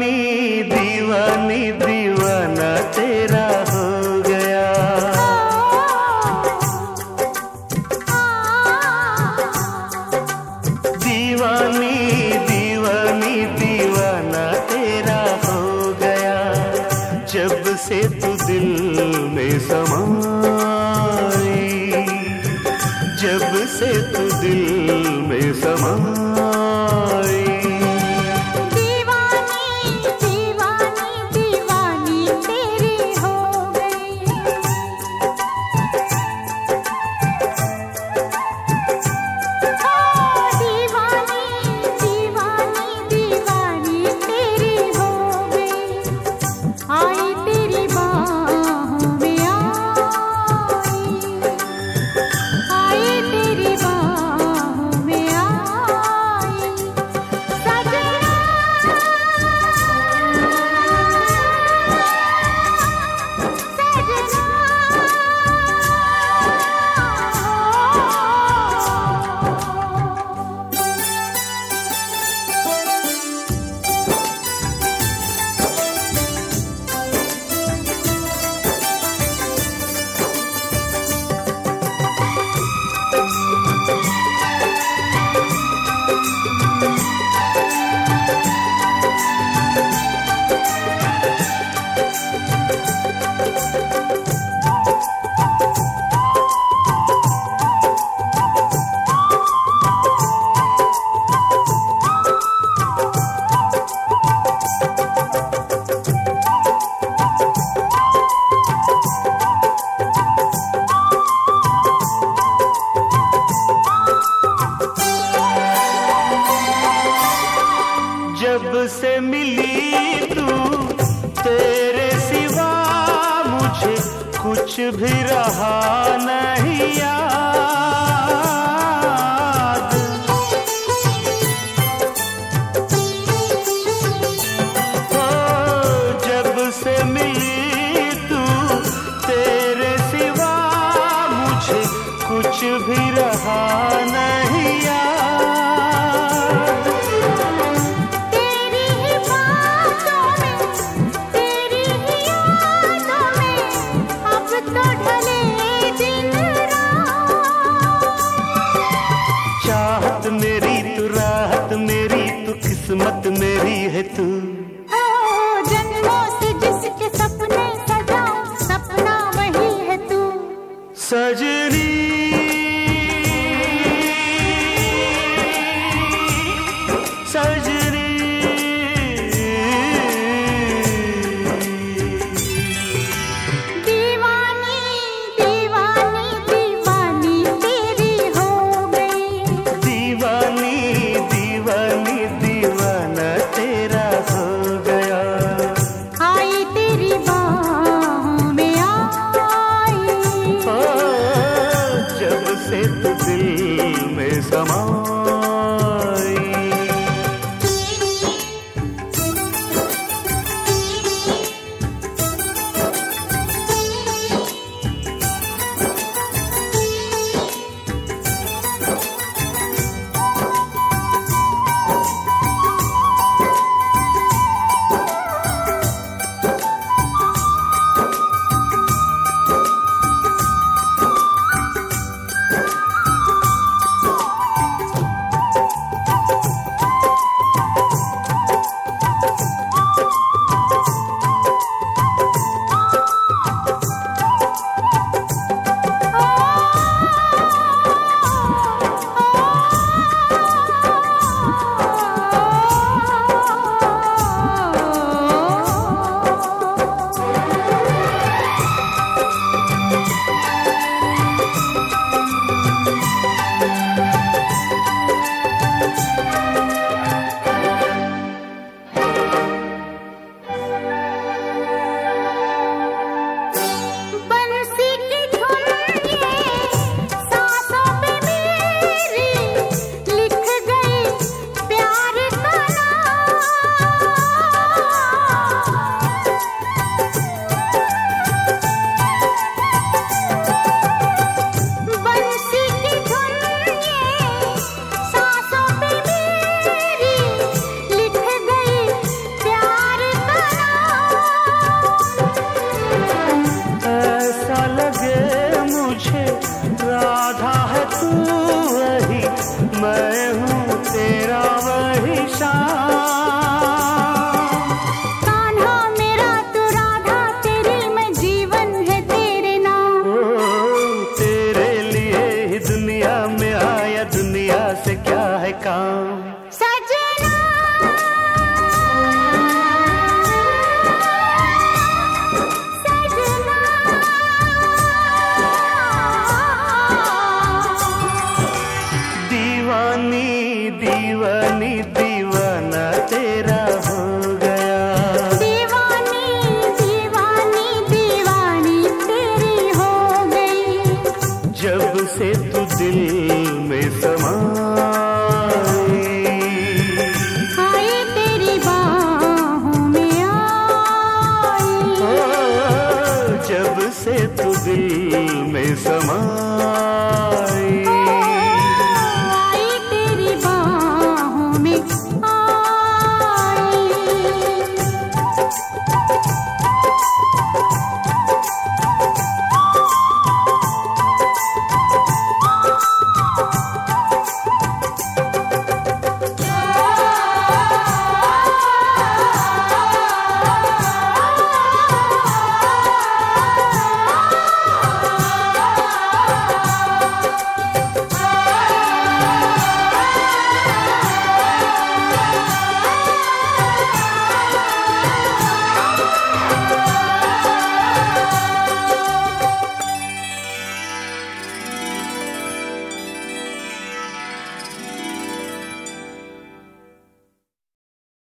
दीवानी दीवानी दीवाना तेरा हो गया। दीवानी दीवानी दीवाना तेरा हो गया। जब से तू दिल में समा भी रहा नहीं याद মিশে রাধা